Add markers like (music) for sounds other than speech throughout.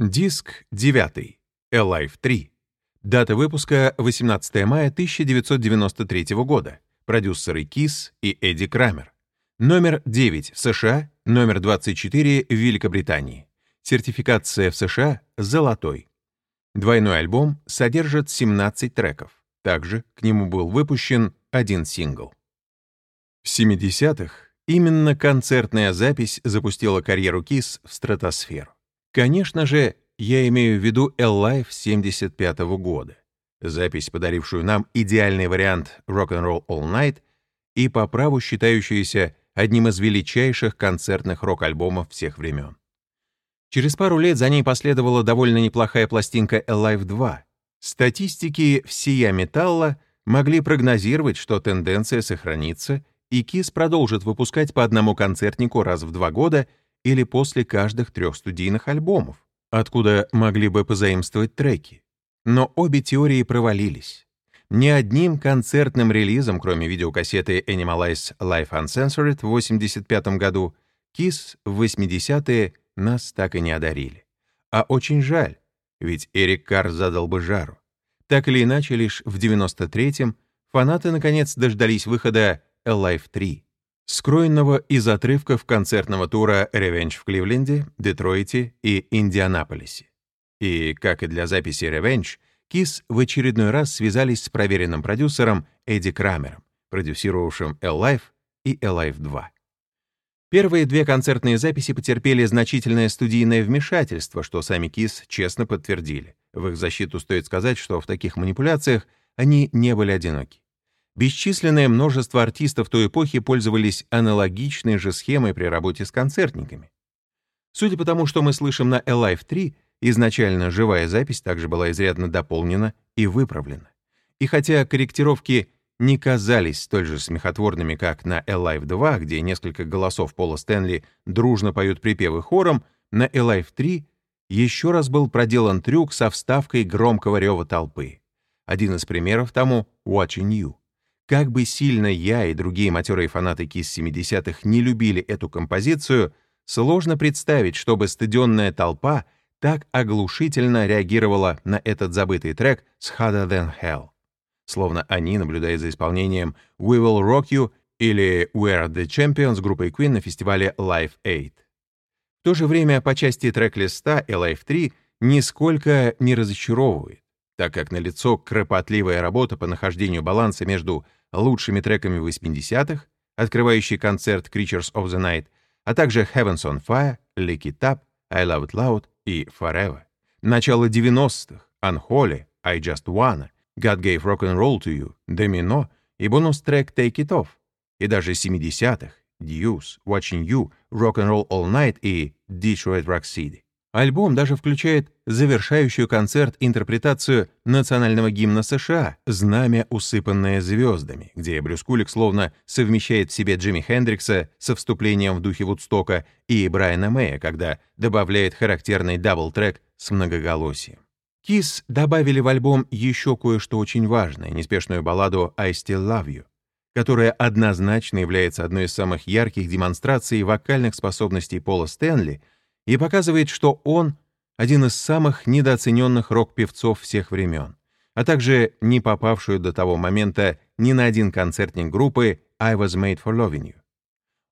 Диск 9. Alive 3. Дата выпуска 18 мая 1993 года. Продюсеры Кис и Эдди Крамер. Номер 9 в США, номер 24 в Великобритании. Сертификация в США золотой. Двойной альбом содержит 17 треков. Также к нему был выпущен один сингл. В 70-х именно концертная запись запустила карьеру Кис в стратосферу. Конечно же, я имею в виду L-Live 75 -го года, запись, подарившую нам идеальный вариант Rock'n'Roll All Night и по праву считающуюся одним из величайших концертных рок-альбомов всех времен. Через пару лет за ней последовала довольно неплохая пластинка Alive 2. Статистики всея металла могли прогнозировать, что тенденция сохранится, и Kiss продолжит выпускать по одному концертнику раз в два года или после каждых трех студийных альбомов, откуда могли бы позаимствовать треки. Но обе теории провалились. Ни одним концертным релизом, кроме видеокассеты Animalize Life Uncensored в 1985 году, Kiss в 80-е нас так и не одарили. А очень жаль, ведь Эрик Карр задал бы жару. Так или иначе, лишь в 93-м фанаты наконец дождались выхода Alive 3, скроенного из отрывков концертного тура Revenge в Кливленде, Детройте и Индианаполисе. И, как и для записи Revenge, Kiss в очередной раз связались с проверенным продюсером Эдди Крамером, продюсировавшим Alive и Alive 2. Первые две концертные записи потерпели значительное студийное вмешательство, что сами Kiss честно подтвердили. В их защиту стоит сказать, что в таких манипуляциях они не были одиноки. Бесчисленное множество артистов той эпохи пользовались аналогичной же схемой при работе с концертниками. Судя по тому, что мы слышим на Alive 3, изначально живая запись также была изрядно дополнена и выправлена. И хотя корректировки не казались столь же смехотворными, как на Alive 2, где несколько голосов Пола Стэнли дружно поют припевы хором, на Alive 3 еще раз был проделан трюк со вставкой громкого рева толпы. Один из примеров тому — Watching You. Как бы сильно я и другие матерые фанаты Кис 70-х не любили эту композицию, сложно представить, чтобы стадионная толпа так оглушительно реагировала на этот забытый трек с Harder Than Hell. Словно они, наблюдая за исполнением We Will Rock You или We Are The Champions группой Queen на фестивале Live 8. В то же время по части трек-листа Live 3 нисколько не разочаровывает, так как налицо кропотливая работа по нахождению баланса между лучшими треками 80-х, открывающий концерт Creatures of the Night, а также Heavens on Fire, Lick It Up, I Love It Loud и Forever. Начало 90-х, Unholy, I Just Wanna, God Gave Rock and Roll to You, Domino и бонус-трек Take It Off. И даже 70-х, Deuce, Watching You, Rock and Roll All Night и Detroit Rock City. Альбом даже включает завершающую концерт-интерпретацию национального гимна США «Знамя, усыпанное звездами», где Брюс Кулик словно совмещает в себе Джимми Хендрикса со вступлением в духе Вудстока и Брайана Мэя, когда добавляет характерный double-track с многоголосием. Kiss добавили в альбом еще кое-что очень важное, неспешную балладу «I Still Love You», которая однозначно является одной из самых ярких демонстраций вокальных способностей Пола Стэнли — и показывает, что он один из самых недооцененных рок-певцов всех времен, а также не попавшую до того момента ни на один концертник группы «I was made for loving you».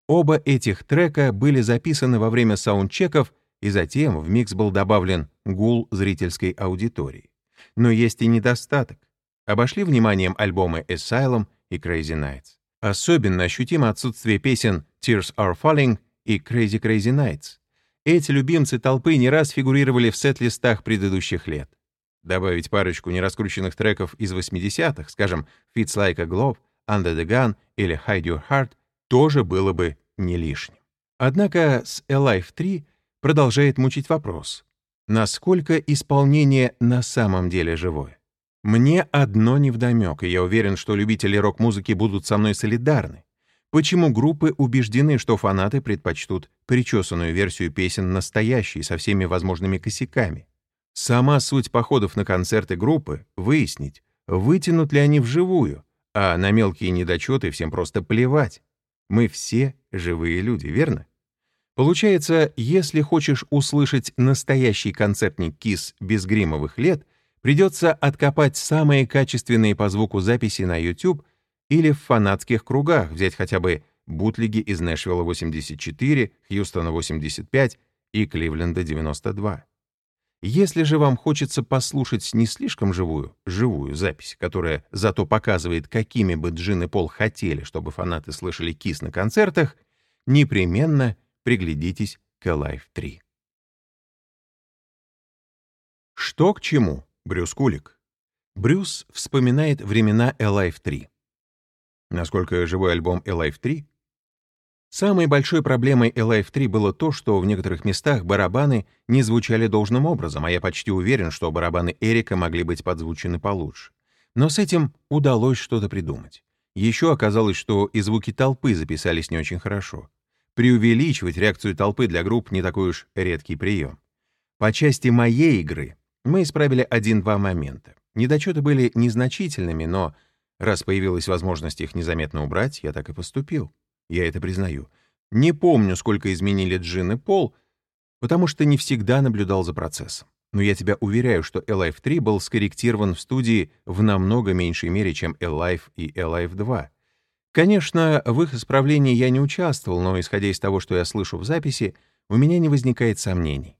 Оба этих трека были записаны во время саундчеков, и затем в микс был добавлен гул зрительской аудитории. Но есть и недостаток. Обошли вниманием альбомы Asylum и Crazy Nights. Особенно ощутимо отсутствие песен Tears Are Falling и Crazy Crazy Nights. Эти любимцы толпы не раз фигурировали в сет-листах предыдущих лет. Добавить парочку нераскрученных треков из 80-х, скажем, Fits Like a Glove, Under the Gun или Hide Your Heart, тоже было бы не лишним. Однако с Alive 3 продолжает мучить вопрос, насколько исполнение на самом деле живое. Мне одно невдомек, и я уверен, что любители рок-музыки будут со мной солидарны. Почему группы убеждены, что фанаты предпочтут причесанную версию песен настоящей, со всеми возможными косяками? Сама суть походов на концерты группы — выяснить, вытянут ли они вживую, а на мелкие недочеты всем просто плевать. Мы все живые люди, верно? Получается, если хочешь услышать настоящий концертник Кис без гримовых лет, придется откопать самые качественные по звуку записи на YouTube или в фанатских кругах взять хотя бы бутлиги из Нэшвилла 84, Хьюстона 85 и Кливленда 92. Если же вам хочется послушать не слишком живую, живую запись, которая зато показывает, какими бы Джин и Пол хотели, чтобы фанаты слышали Кис на концертах, непременно приглядитесь к Alive 3. Что к чему? Брюс Кулик. Брюс вспоминает времена Alive 3. Насколько живой альбом Alive 3? Самой большой проблемой Alive 3 было то, что в некоторых местах барабаны не звучали должным образом, а я почти уверен, что барабаны Эрика могли быть подзвучены получше. Но с этим удалось что-то придумать. Еще оказалось, что и звуки толпы записались не очень хорошо. Преувеличивать реакцию толпы для групп не такой уж редкий прием. По части моей игры мы исправили один-два момента. Недочеты были незначительными, но раз появилась возможность их незаметно убрать, я так и поступил. Я это признаю. Не помню, сколько изменили Джин и Пол, потому что не всегда наблюдал за процессом. Но я тебя уверяю, что Alive 3 был скорректирован в студии в намного меньшей мере, чем Alive и Alive 2. Конечно, в их исправлении я не участвовал, но, исходя из того, что я слышу в записи, у меня не возникает сомнений.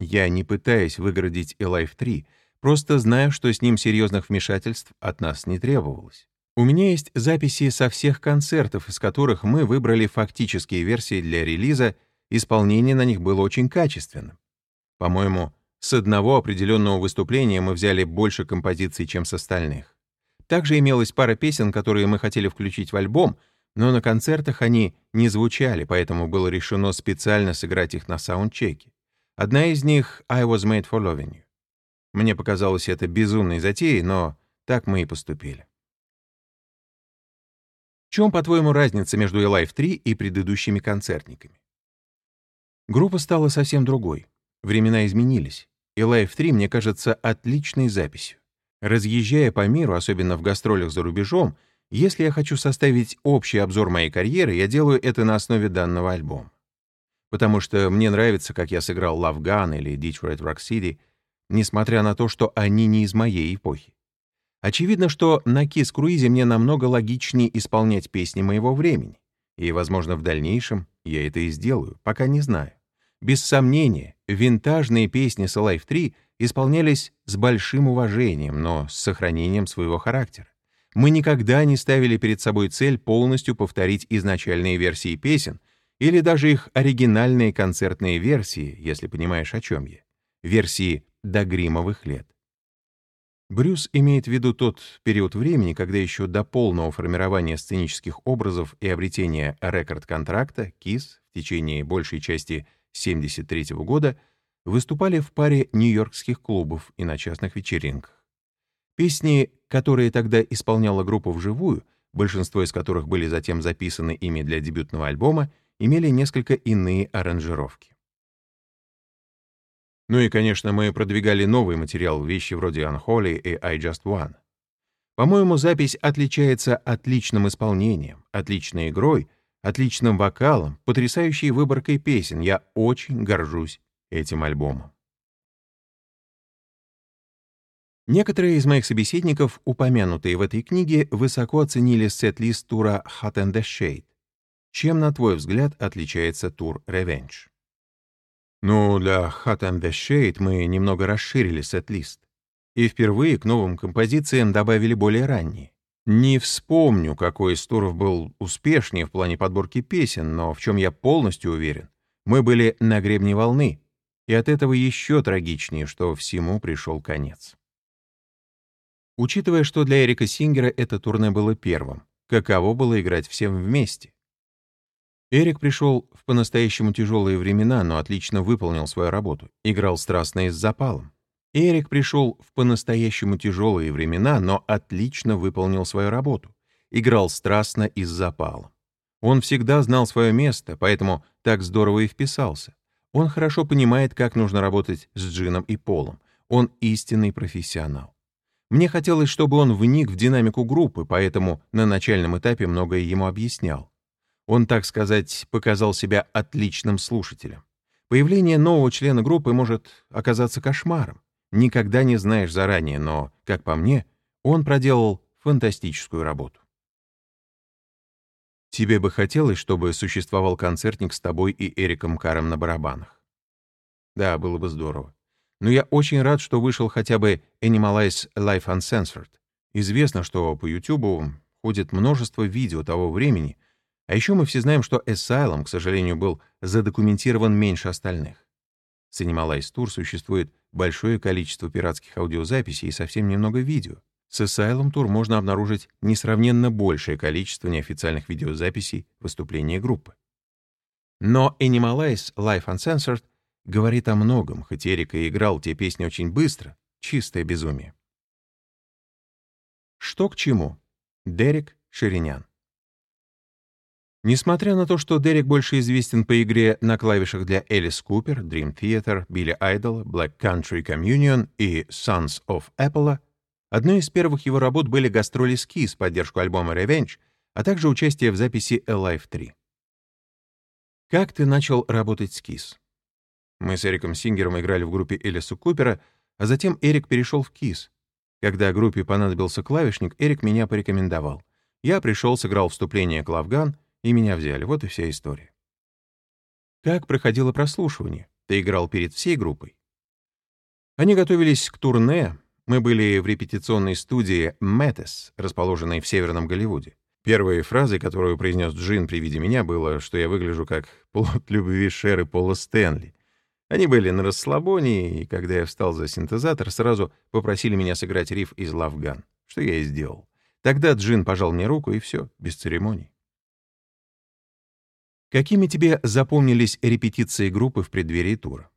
Я не пытаюсь выгородить Alive 3, просто знаю, что с ним серьезных вмешательств от нас не требовалось. У меня есть записи со всех концертов, из которых мы выбрали фактические версии для релиза, исполнение на них было очень качественным. По-моему, с одного определенного выступления мы взяли больше композиций, чем с остальных. Также имелась пара песен, которые мы хотели включить в альбом, но на концертах они не звучали, поэтому было решено специально сыграть их на саундчеке. Одна из них — «I was made for loving you». Мне показалось это безумной затеей, но так мы и поступили. В чем, по-твоему, разница между Alive 3 и предыдущими концертниками? Группа стала совсем другой. Времена изменились. Alive 3, мне кажется, отличной записью. Разъезжая по миру, особенно в гастролях за рубежом, если я хочу составить общий обзор моей карьеры, я делаю это на основе данного альбома. Потому что мне нравится, как я сыграл Love Gun или Detroit Rock City, несмотря на то, что они не из моей эпохи. Очевидно, что на Kiss Круизе мне намного логичнее исполнять песни моего времени. И, возможно, в дальнейшем я это и сделаю, пока не знаю. Без сомнения, винтажные песни с Alive 3 исполнялись с большим уважением, но с сохранением своего характера. Мы никогда не ставили перед собой цель полностью повторить изначальные версии песен или даже их оригинальные концертные версии, если понимаешь, о чем я. Версии до гримовых лет. Брюс имеет в виду тот период времени, когда еще до полного формирования сценических образов и обретения рекорд-контракта KISS в течение большей части 1973 года выступали в паре нью-йоркских клубов и на частных вечеринках. Песни, которые тогда исполняла группа вживую, большинство из которых были затем записаны ими для дебютного альбома, имели несколько иные аранжировки. Ну и, конечно, мы продвигали новый материал, вещи вроде Unholy и I Just One. По-моему, запись отличается отличным исполнением, отличной игрой, отличным вокалом, потрясающей выборкой песен. Я очень горжусь этим альбомом. Некоторые из моих собеседников, упомянутые в этой книге, высоко оценили сет-лист тура Hot and the Shade. Чем, на твой взгляд, отличается тур Revenge? Ну, для the Shade мы немного расширили сет-лист. И впервые к новым композициям добавили более ранние. Не вспомню, какой из туров был успешнее в плане подборки песен, но в чем я полностью уверен, мы были на гребне волны, и от этого еще трагичнее, что всему пришел конец. Учитывая, что для Эрика Сингера это турне было первым, каково было играть всем вместе? Эрик пришел в по-настоящему тяжелые времена, но отлично выполнил свою работу, играл страстно и с запалом. Эрик пришел в по-настоящему тяжелые времена, но отлично выполнил свою работу, играл страстно и с запалом. Он всегда знал свое место, поэтому так здорово и вписался. Он хорошо понимает, как нужно работать с Джином и Полом. Он истинный профессионал. Мне хотелось, чтобы он вник в динамику группы, поэтому на начальном этапе многое ему объяснял. Он, так сказать, показал себя отличным слушателем. Появление нового члена группы может оказаться кошмаром. Никогда не знаешь заранее, но, как по мне, он проделал фантастическую работу. Тебе бы хотелось, чтобы существовал концертник с тобой и Эриком Каром на барабанах? Да, было бы здорово. Но я очень рад, что вышел хотя бы Animalize Life Uncensored. Известно, что по YouTube ходит множество видео того времени, а еще мы все знаем, что Asylum, к сожалению, был задокументирован меньше остальных. С Animalize Tour существует большое количество пиратских аудиозаписей и совсем немного видео. С Asylum Tour можно обнаружить несравненно большее количество неофициальных видеозаписей выступления группы. Но Animalize Life Uncensored говорит о многом, хоть Эрик и играл те песни очень быстро, чистое безумие. Что к чему? Дерек Ширинян. Несмотря на то, что Дерек больше известен по игре на клавишах для Элис Купер, Dream Theater, Billy Idol, Black Country Communion и Sons of Apple, Одной из первых его работ были гастроли с Kiss поддержку альбома Revenge, а также участие в записи Alive 3. Как ты начал работать с Kiss? Мы с Эриком Сингером играли в группе Элиса Купера, а затем Эрик перешел в Kiss. Когда группе понадобился клавишник, Эрик меня порекомендовал. Я пришел, сыграл вступление Клавган, и меня взяли. Вот и вся история. Как проходило прослушивание? Ты играл перед всей группой? Они готовились к турне, мы были в репетиционной студии «Мэттес», расположенной в Северном Голливуде. Первой фразой, которую произнес Джин при виде меня, было, что я выгляжу как плод любви Шеры Пола Стэнли. Они были на расслабоне, и когда я встал за синтезатор, сразу попросили меня сыграть риф из «Love Gun», что я и сделал. Тогда Джин пожал мне руку, и все, без церемоний. Какими тебе запомнились репетиции группы в преддверии тура?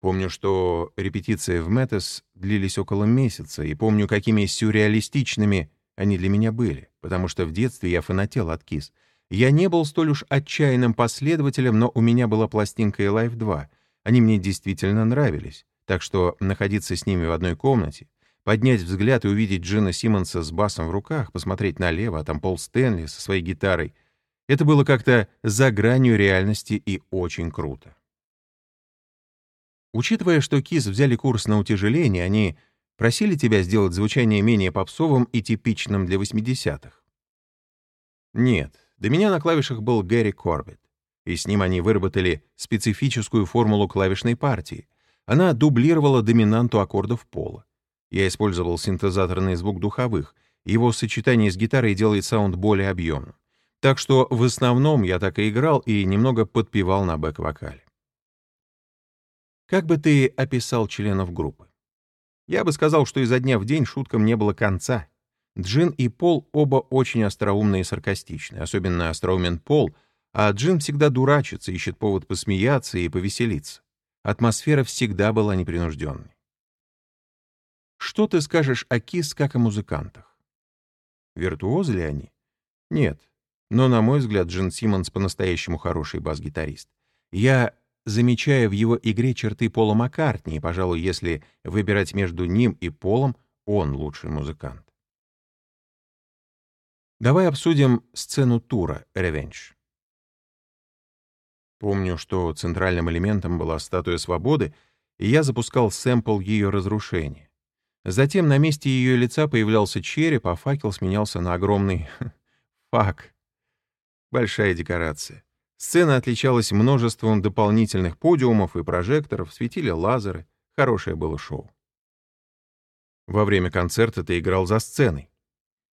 Помню, что репетиции в Мэттес длились около месяца, и помню, какими сюрреалистичными они для меня были, потому что в детстве я фанател от Кис. Я не был столь уж отчаянным последователем, но у меня была пластинка и Life 2. Они мне действительно нравились, так что находиться с ними в одной комнате, поднять взгляд и увидеть Джина Симмонса с басом в руках, посмотреть налево, а там Пол Стэнли со своей гитарой, это было как-то за гранью реальности и очень круто. Учитывая, что КИС взяли курс на утяжеление, они просили тебя сделать звучание менее попсовым и типичным для 80-х? Нет, до меня на клавишах был Гэри Корбетт, и с ним они выработали специфическую формулу клавишной партии. Она дублировала доминанту аккордов пола. Я использовал синтезаторный звук духовых, его сочетание с гитарой делает саунд более объемным. Так что в основном я так и играл и немного подпевал на бэк-вокале. Как бы ты описал членов группы? Я бы сказал, что изо дня в день шуткам не было конца. Джин и Пол оба очень остроумные и саркастичные, особенно остроумен Пол, а Джин всегда дурачится, ищет повод посмеяться и повеселиться. Атмосфера всегда была непринужденной. Что ты скажешь о Кис как о музыкантах? Виртуозы ли они? Нет. Но, на мой взгляд, Джин Симмонс по-настоящему хороший бас-гитарист. Я замечая в его игре черты Пола Маккартни, и, пожалуй, если выбирать между ним и Полом, он лучший музыкант. Давай обсудим сцену тура «Ревенж». Помню, что центральным элементом была статуя свободы, и я запускал сэмпл ее разрушения. Затем на месте ее лица появлялся череп, а факел сменялся на огромный (laughs) фак. Большая декорация. Сцена отличалась множеством дополнительных подиумов и прожекторов, светили лазеры, хорошее было шоу. Во время концерта ты играл за сценой.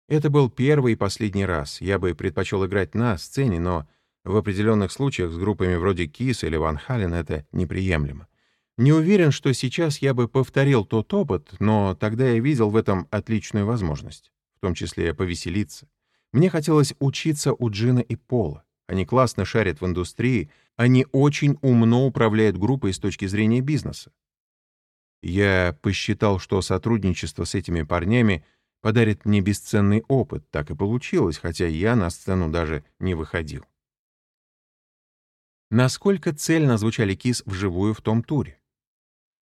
Это был первый и последний раз. Я бы предпочел играть на сцене, но в определенных случаях с группами вроде Кис или Ван Хален это неприемлемо. Не уверен, что сейчас я бы повторил тот опыт, но тогда я видел в этом отличную возможность, в том числе повеселиться. Мне хотелось учиться у Джина и Пола. Они классно шарят в индустрии, они очень умно управляют группой с точки зрения бизнеса. Я посчитал, что сотрудничество с этими парнями подарит мне бесценный опыт. Так и получилось, хотя я на сцену даже не выходил. Насколько цельно звучали Кис вживую в том туре?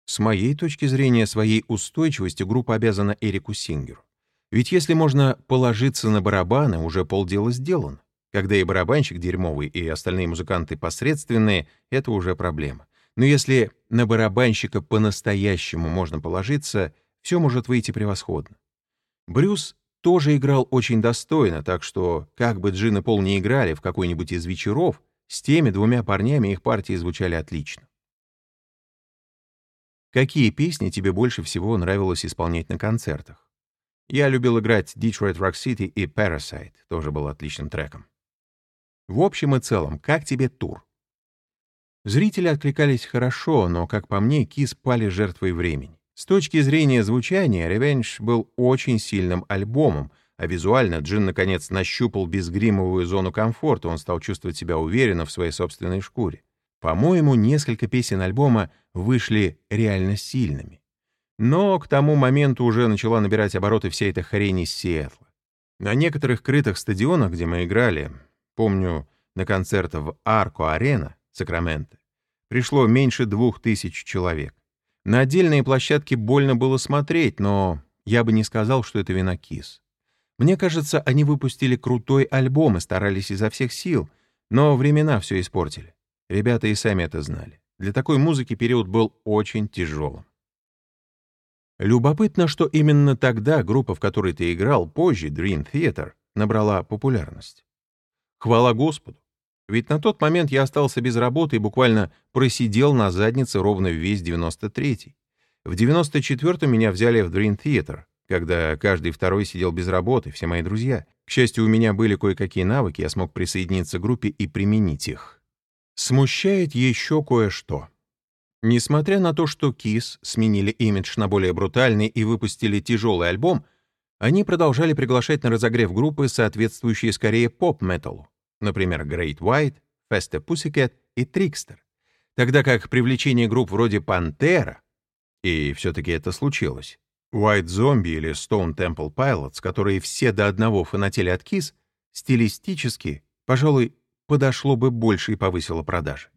С моей точки зрения, своей устойчивостью группа обязана Эрику Сингеру. Ведь если можно положиться на барабаны, уже полдела сделано. Когда и барабанщик дерьмовый, и остальные музыканты посредственные, это уже проблема. Но если на барабанщика по-настоящему можно положиться, все может выйти превосходно. Брюс тоже играл очень достойно, так что, как бы Джин и Пол не играли в какой-нибудь из вечеров, с теми двумя парнями их партии звучали отлично. Какие песни тебе больше всего нравилось исполнять на концертах? Я любил играть Detroit Rock City и Parasite, тоже был отличным треком. В общем и целом, как тебе тур? Зрители откликались хорошо, но, как по мне, Кис пали жертвой времени. С точки зрения звучания, Revenge был очень сильным альбомом, а визуально Джин наконец нащупал безгримовую зону комфорта, он стал чувствовать себя уверенно в своей собственной шкуре. По-моему, несколько песен альбома вышли реально сильными. Но к тому моменту уже начала набирать обороты вся эта хрень из Сиэтла. На некоторых крытых стадионах, где мы играли, помню, на концертах в Арко-Арена, Сакраменто, пришло меньше двух тысяч человек. На отдельные площадки больно было смотреть, но я бы не сказал, что это вина Кис. Мне кажется, они выпустили крутой альбом и старались изо всех сил, но времена все испортили. Ребята и сами это знали. Для такой музыки период был очень тяжелым. Любопытно, что именно тогда группа, в которой ты играл, позже, Dream Theater, набрала популярность. Хвала Господу. Ведь на тот момент я остался без работы и буквально просидел на заднице ровно весь 93-й. В 94-м меня взяли в Dream Theater, когда каждый второй сидел без работы, все мои друзья. К счастью, у меня были кое-какие навыки, я смог присоединиться к группе и применить их. Смущает еще кое-что. Несмотря на то, что Kiss сменили имидж на более брутальный и выпустили тяжелый альбом, они продолжали приглашать на разогрев группы, соответствующие скорее поп-металу например, Great White, Festa Pussycat и Trickster, тогда как привлечение групп вроде Пантера, и все-таки это случилось, White Zombie или Stone Temple Pilots, которые все до одного фанатели от Kiss, стилистически, пожалуй, подошло бы больше и повысило продажи.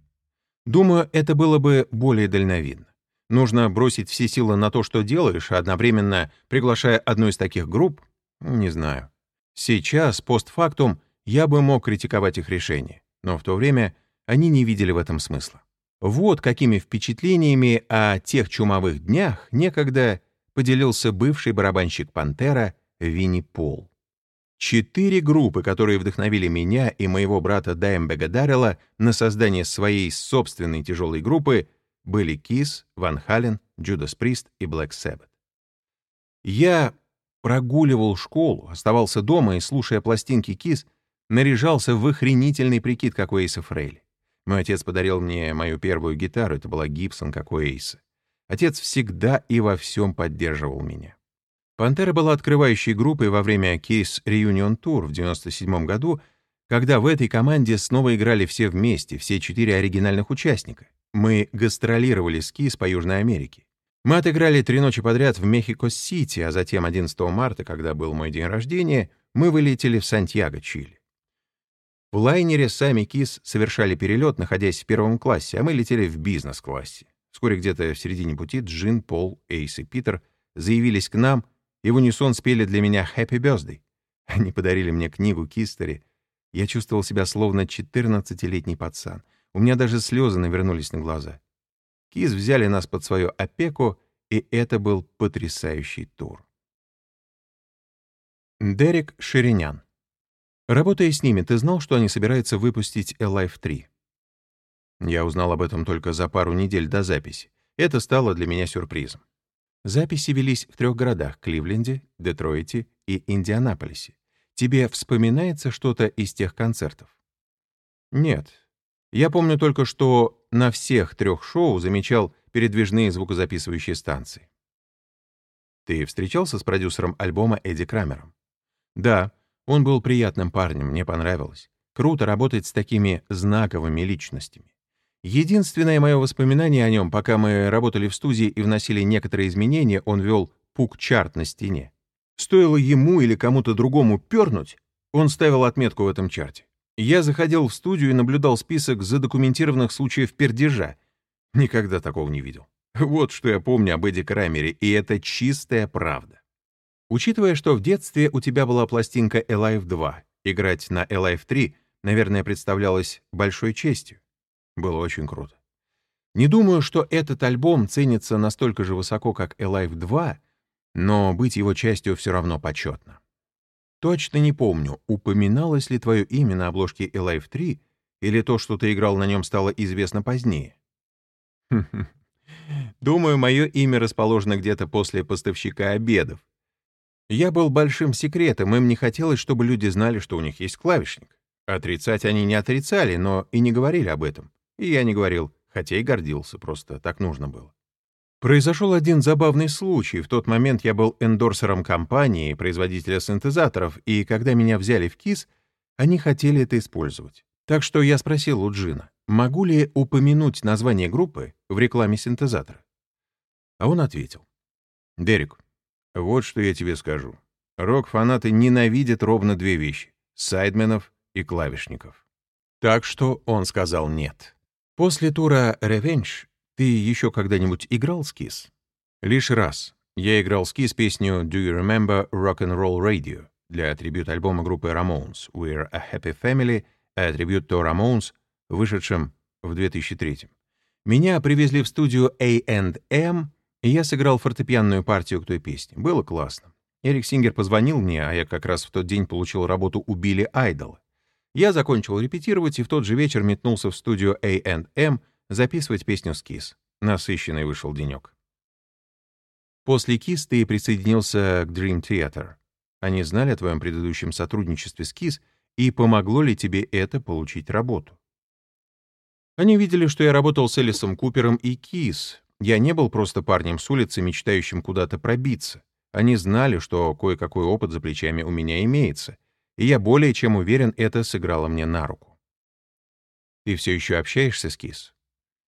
Думаю, это было бы более дальновидно. Нужно бросить все силы на то, что делаешь, а одновременно приглашая одну из таких групп, не знаю. Сейчас, постфактум, я бы мог критиковать их решение, но в то время они не видели в этом смысла. Вот какими впечатлениями о тех чумовых днях некогда поделился бывший барабанщик «Пантера» Винни Пол. Четыре группы, которые вдохновили меня и моего брата Даймбега Даррелла на создание своей собственной тяжелой группы, были Kiss, Ван Хален, Judas Priest и Black Sabbath. Я прогуливал школу, оставался дома и, слушая пластинки Kiss, наряжался в охренительный прикид, как у Эйса Фрейли. Мой отец подарил мне мою первую гитару, это была Гибсон, как у Эйса. Отец всегда и во всем поддерживал меня. «Пантера» была открывающей группой во время Кейс Reunion Tour в 97 году, когда в этой команде снова играли все вместе, все четыре оригинальных участника. Мы гастролировали с Кис по Южной Америке. Мы отыграли три ночи подряд в Мехико-Сити, а затем 11 марта, когда был мой день рождения, мы вылетели в Сантьяго, Чили. В лайнере сами КИС совершали перелет, находясь в первом классе, а мы летели в бизнес-классе. Вскоре где-то в середине пути Джин, Пол, Эйс и Питер заявились к нам и в унисон спели для меня «Happy Birthday». Они подарили мне книгу Кистери. Я чувствовал себя словно 14-летний пацан. У меня даже слезы навернулись на глаза. Киз взяли нас под свою опеку, и это был потрясающий тур. Дерек Ширинян Работая с ними, ты знал, что они собираются выпустить Alive 3? Я узнал об этом только за пару недель до записи. Это стало для меня сюрпризом. Записи велись в трех городах — Кливленде, Детройте и Индианаполисе. Тебе вспоминается что-то из тех концертов? Нет. Я помню только, что на всех трех шоу замечал передвижные звукозаписывающие станции. Ты встречался с продюсером альбома Эдди Крамером? Да, он был приятным парнем, мне понравилось. Круто работать с такими знаковыми личностями. Единственное мое воспоминание о нем, пока мы работали в студии и вносили некоторые изменения, он вел пук-чарт на стене. Стоило ему или кому-то другому пернуть, он ставил отметку в этом чарте. Я заходил в студию и наблюдал список задокументированных случаев пердежа. Никогда такого не видел. Вот что я помню об Эдди Крамере, и это чистая правда. Учитывая, что в детстве у тебя была пластинка Alive 2, играть на Alive 3 наверное, представлялось большой честью. Было очень круто. Не думаю, что этот альбом ценится настолько же высоко, как Alive 2, но быть его частью все равно почетно. Точно не помню, упоминалось ли твое имя на обложке Alive 3, или то, что ты играл на нем, стало известно позднее. (laughs) Думаю, мое имя расположено где-то после поставщика обедов. Я был большим секретом, им не хотелось, чтобы люди знали, что у них есть клавишник. Отрицать они не отрицали, но и не говорили об этом. И я не говорил, хотя и гордился, просто так нужно было. Произошел один забавный случай. В тот момент я был эндорсером компании, производителя синтезаторов, и когда меня взяли в КИС, они хотели это использовать. Так что я спросил у Джина, могу ли упомянуть название группы в рекламе синтезатора. А он ответил. «Дерек, вот что я тебе скажу. Рок-фанаты ненавидят ровно две вещи — сайдменов и клавишников». Так что он сказал «нет». После тура «Revenge» Ты еще когда-нибудь играл с Kiss? Лишь раз. Я играл с Kiss песню «Do you remember Rock and Roll Radio» для трибют альбома группы Ramones «We're a Happy Family», а трибют to Ramones, вышедшем в 2003 Меня привезли в студию A&M, и я сыграл фортепианную партию к той песне. Было классно. Эрик Сингер позвонил мне, а я как раз в тот день получил работу у Билли Айдола. Я закончил репетировать и в тот же вечер метнулся в студию A&M — записывать песню с Kiss. Насыщенный вышел денек. После Kiss ты присоединился к Dream Theater. Они знали о твоем предыдущем сотрудничестве с Kiss, и помогло ли тебе это получить работу? Они видели, что я работал с Элисом Купером и Кис. Я не был просто парнем с улицы, мечтающим куда-то пробиться. Они знали, что кое-какой опыт за плечами у меня имеется, и я более чем уверен, это сыграло мне на руку. Ты все еще общаешься с Кис?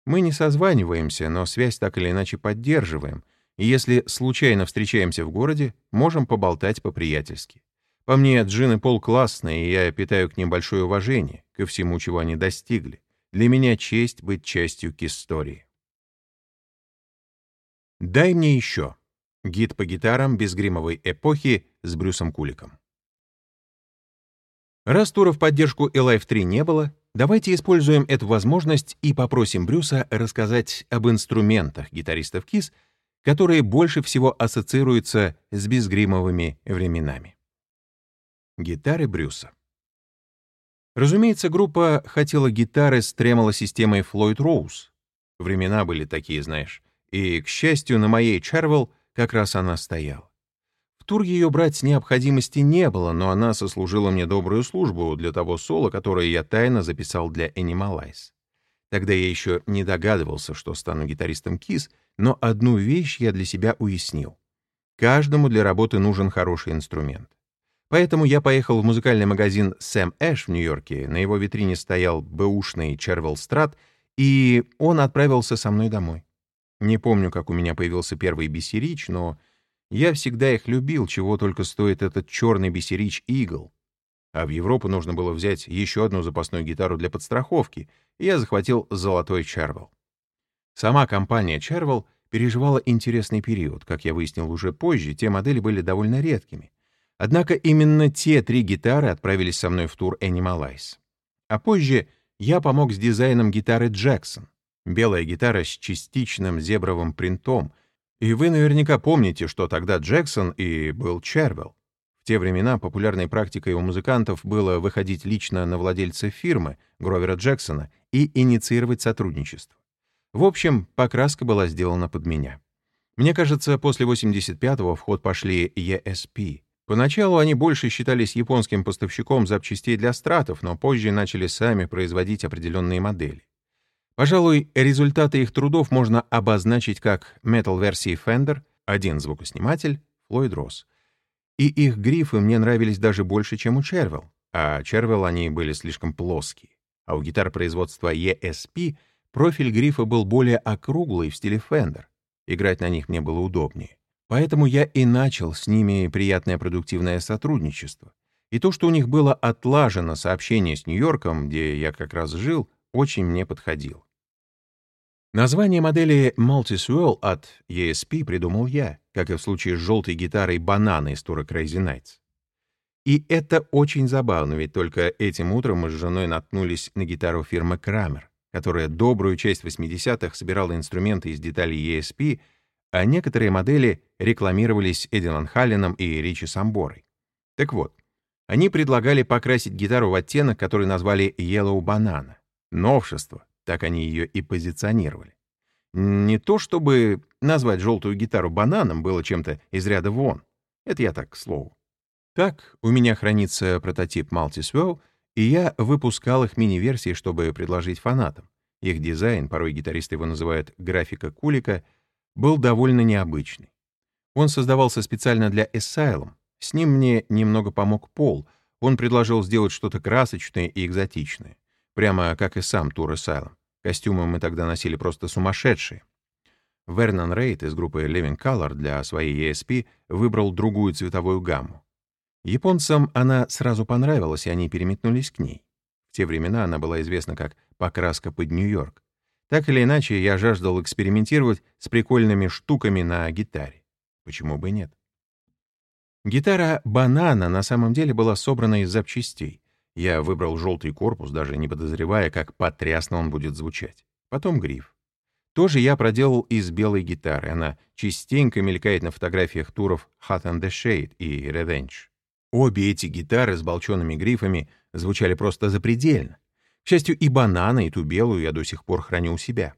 Мы не созваниваемся, но связь так или иначе поддерживаем, и если случайно встречаемся в городе, можем поболтать по-приятельски. По мне, Джин и Пол классные, и я питаю к ним большое уважение, ко всему, чего они достигли. Для меня честь быть частью к-истории. «Дай мне еще» — гид по гитарам безгримовой эпохи с Брюсом Куликом. Раз тура в поддержку Alive 3 не было, Давайте используем эту возможность и попросим Брюса рассказать об инструментах гитаристов Кис, которые больше всего ассоциируются с безгримовыми временами. Гитары Брюса. Разумеется, группа хотела гитары с тремоло-системой Floyd Rose. Времена были такие, знаешь. И, к счастью, на моей Charvel как раз она стояла тур ее брать необходимости не было, но она сослужила мне добрую службу для того соло, которое я тайно записал для Animalize. Тогда я еще не догадывался, что стану гитаристом Kiss, но одну вещь я для себя уяснил. Каждому для работы нужен хороший инструмент. Поэтому я поехал в музыкальный магазин Сэм Эш в Нью-Йорке, на его витрине стоял бэушный Червелл Страт, и он отправился со мной домой. Не помню, как у меня появился первый бисерич, но я всегда их любил, чего только стоит этот черный бисерич Eagle. А в Европу нужно было взять еще одну запасную гитару для подстраховки, и я захватил золотой Червелл. Сама компания Червелл переживала интересный период. Как я выяснил уже позже, те модели были довольно редкими. Однако именно те три гитары отправились со мной в тур Animalize. А позже я помог с дизайном гитары Джексон. Белая гитара с частичным зебровым принтом — и вы наверняка помните, что тогда Джексон и был Червелл. В те времена популярной практикой у музыкантов было выходить лично на владельца фирмы, Гровера Джексона, и инициировать сотрудничество. В общем, покраска была сделана под меня. Мне кажется, после 85-го в ход пошли ESP. Поначалу они больше считались японским поставщиком запчастей для стратов, но позже начали сами производить определенные модели. Пожалуй, результаты их трудов можно обозначить как метал-версии Fender, один звукосниматель, Floyd Rose. И их грифы мне нравились даже больше, чем у Червелл, а Червелл они были слишком плоские. А у гитар производства ESP профиль грифа был более округлый в стиле Fender. Играть на них мне было удобнее. Поэтому я и начал с ними приятное продуктивное сотрудничество. И то, что у них было отлажено сообщение с Нью-Йорком, где я как раз жил, очень мне подходило. Название модели Multiswirl от ESP придумал я, как и в случае с желтой гитарой «Банана» из тура Crazy Nights. И это очень забавно, ведь только этим утром мы с женой наткнулись на гитару фирмы Крамер, которая добрую часть 80-х собирала инструменты из деталей ESP, а некоторые модели рекламировались Эдди Ван Халленом и Ричи Самборой. Так вот, они предлагали покрасить гитару в оттенок, который назвали Yellow Banana. Новшество, так они ее и позиционировали. Не то чтобы назвать желтую гитару бананом было чем-то из ряда вон. Это я так, к слову. Так, у меня хранится прототип Multiswell, и я выпускал их мини-версии, чтобы предложить фанатам. Их дизайн, порой гитаристы его называют графика кулика, был довольно необычный. Он создавался специально для Asylum. С ним мне немного помог Пол. Он предложил сделать что-то красочное и экзотичное. Прямо как и сам тур Asylum. Костюмы мы тогда носили просто сумасшедшие. Вернон Рейд из группы Living Color для своей ESP выбрал другую цветовую гамму. Японцам она сразу понравилась, и они переметнулись к ней. В те времена она была известна как «покраска под Нью-Йорк». Так или иначе, я жаждал экспериментировать с прикольными штуками на гитаре. Почему бы нет? Гитара «Банана» на самом деле была собрана из запчастей. Я выбрал желтый корпус, даже не подозревая, как потрясно он будет звучать. Потом гриф. Тоже я проделал из белой гитары. Она частенько мелькает на фотографиях туров Hot and the Shade и Revenge. Обе эти гитары с болчеными грифами звучали просто запредельно. К счастью, и банана, и ту белую я до сих пор храню у себя.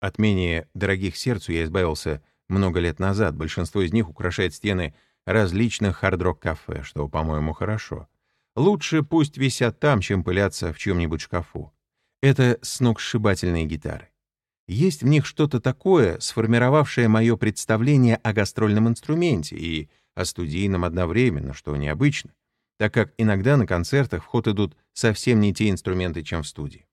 От менее дорогих сердцу я избавился много лет назад. Большинство из них украшает стены различных хард-рок-кафе, что, по-моему, хорошо. Лучше пусть висят там, чем пылятся в чьем-нибудь шкафу. Это сногсшибательные гитары. Есть в них что-то такое, сформировавшее мое представление о гастрольном инструменте и о студийном одновременно, что необычно, так как иногда на концертах в ход идут совсем не те инструменты, чем в студии.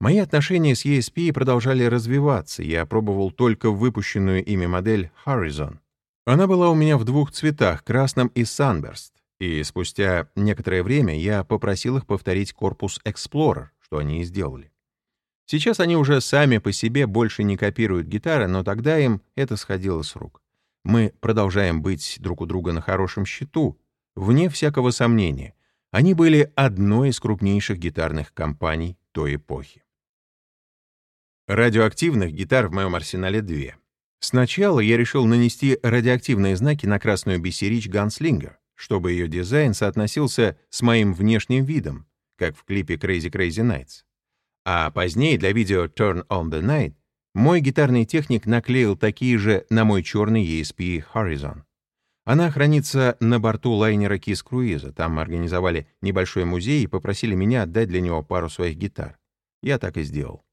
Мои отношения с ESP продолжали развиваться, я пробовал только выпущенную ими модель Horizon. Она была у меня в двух цветах, красном и Sunburst, и спустя некоторое время я попросил их повторить корпус Explorer, что они и сделали. Сейчас они уже сами по себе больше не копируют гитары, но тогда им это сходило с рук. Мы продолжаем быть друг у друга на хорошем счету, вне всякого сомнения. Они были одной из крупнейших гитарных компаний той эпохи. Радиоактивных гитар в моем арсенале две. Сначала я решил нанести радиоактивные знаки на красную Бисерич Ганслингер, чтобы ее дизайн соотносился с моим внешним видом, как в клипе Crazy Crazy Nights. А позднее для видео Turn on the Night мой гитарный техник наклеил такие же на мой черный ESP Horizon. Она хранится на борту лайнера Kiss Cruise. Там организовали небольшой музей и попросили меня отдать для него пару своих гитар. Я так и сделал.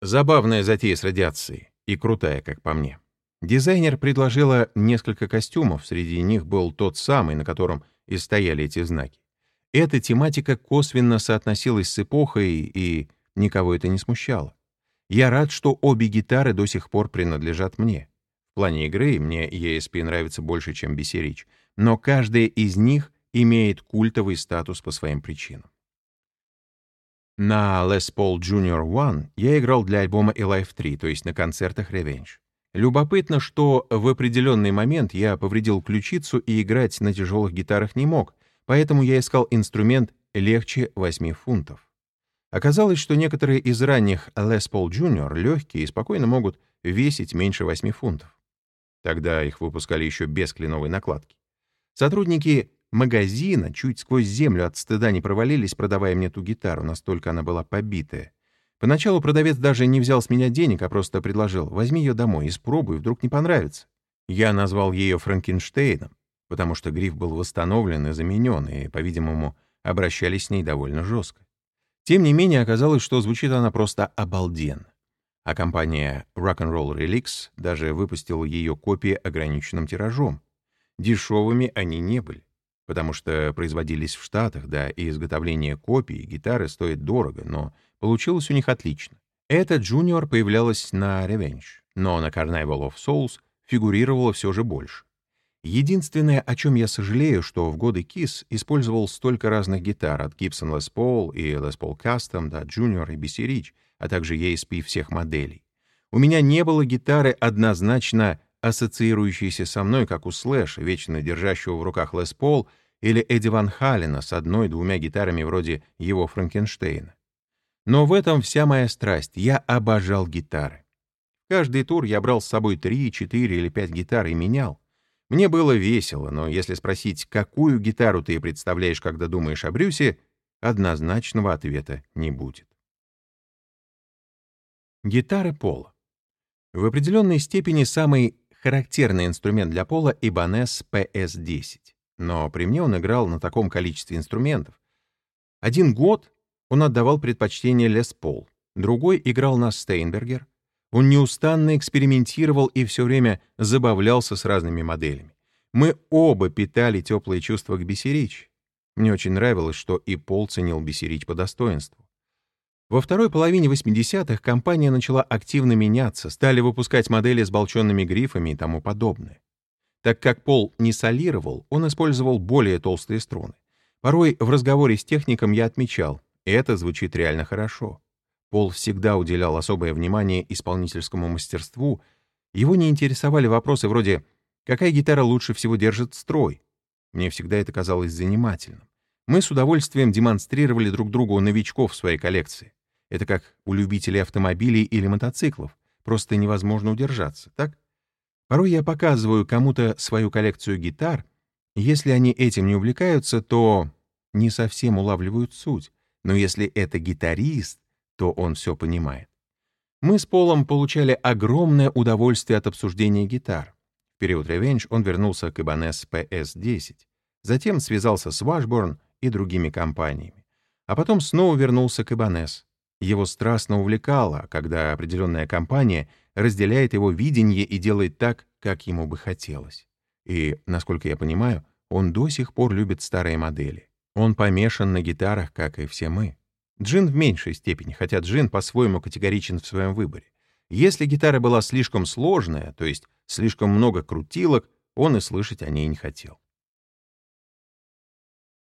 Забавная затея с радиацией. И крутая, как по мне. Дизайнер предложила несколько костюмов, среди них был тот самый, на котором и стояли эти знаки. Эта тематика косвенно соотносилась с эпохой, и никого это не смущало. Я рад, что обе гитары до сих пор принадлежат мне. В плане игры мне ESP нравится больше, чем BC но каждая из них имеет культовый статус по своим причинам. На Les Paul Junior One я играл для альбома Alive 3, то есть на концертах Revenge. Любопытно, что в определенный момент я повредил ключицу и играть на тяжелых гитарах не мог, поэтому я искал инструмент легче 8 фунтов. Оказалось, что некоторые из ранних Les Paul Jr. легкие и спокойно могут весить меньше 8 фунтов. Тогда их выпускали еще без кленовой накладки. Сотрудники магазина чуть сквозь землю от стыда не провалились, продавая мне ту гитару, настолько она была побитая. Поначалу продавец даже не взял с меня денег, а просто предложил «возьми ее домой, испробуй, вдруг не понравится». Я назвал ее Франкенштейном, потому что гриф был восстановлен и заменен, и, по-видимому, обращались с ней довольно жестко. Тем не менее, оказалось, что звучит она просто обалденно. А компания Rock'n'Roll Relics даже выпустила ее копии ограниченным тиражом. Дешевыми они не были, потому что производились в Штатах, да, и изготовление копий гитары стоит дорого, но получилось у них отлично. Эта Junior появлялась на Revenge, но на Carnival of Souls фигурировала все же больше. Единственное, о чем я сожалею, что в годы KISS использовал столько разных гитар, от Gibson Les Paul и Les Paul Custom до Junior и BC Rich, а также ESP всех моделей. У меня не было гитары однозначно ассоциирующийся со мной, как у Слэша, вечно держащего в руках Лес Пол, или Эдди Ван Халлена с одной-двумя гитарами вроде его Франкенштейна. Но в этом вся моя страсть. Я обожал гитары. Каждый тур я брал с собой три, четыре или пять гитар и менял. Мне было весело, но если спросить, какую гитару ты представляешь, когда думаешь о Брюсе, однозначного ответа не будет. Гитары пола. В определенной степени самый характерный инструмент для пола — Ibanez PS-10. Но при мне он играл на таком количестве инструментов. Один год он отдавал предпочтение Лес Пол, другой играл на Стейнбергер. Он неустанно экспериментировал и все время забавлялся с разными моделями. Мы оба питали теплые чувства к Бесерич. Мне очень нравилось, что и Пол ценил Бесерич по достоинству. Во второй половине 80-х компания начала активно меняться, стали выпускать модели с болченными грифами и тому подобное. Так как Пол не солировал, он использовал более толстые струны. Порой в разговоре с техником я отмечал, это звучит реально хорошо. Пол всегда уделял особое внимание исполнительскому мастерству. Его не интересовали вопросы вроде «какая гитара лучше всего держит строй?». Мне всегда это казалось занимательным. Мы с удовольствием демонстрировали друг другу новичков в своей коллекции. Это как у любителей автомобилей или мотоциклов. Просто невозможно удержаться, так? Порой я показываю кому-то свою коллекцию гитар. Если они этим не увлекаются, то не совсем улавливают суть. Но если это гитарист, то он все понимает. Мы с Полом получали огромное удовольствие от обсуждения гитар. В период Revenge он вернулся к Ibanez PS-10. Затем связался с Washburn и другими компаниями. А потом снова вернулся к Ibanez. Его страстно увлекало, когда определенная компания разделяет его видение и делает так, как ему бы хотелось. И, насколько я понимаю, он до сих пор любит старые модели. Он помешан на гитарах, как и все мы. Джин в меньшей степени, хотя Джин по-своему категоричен в своем выборе. Если гитара была слишком сложная, то есть слишком много крутилок, он и слышать о ней не хотел.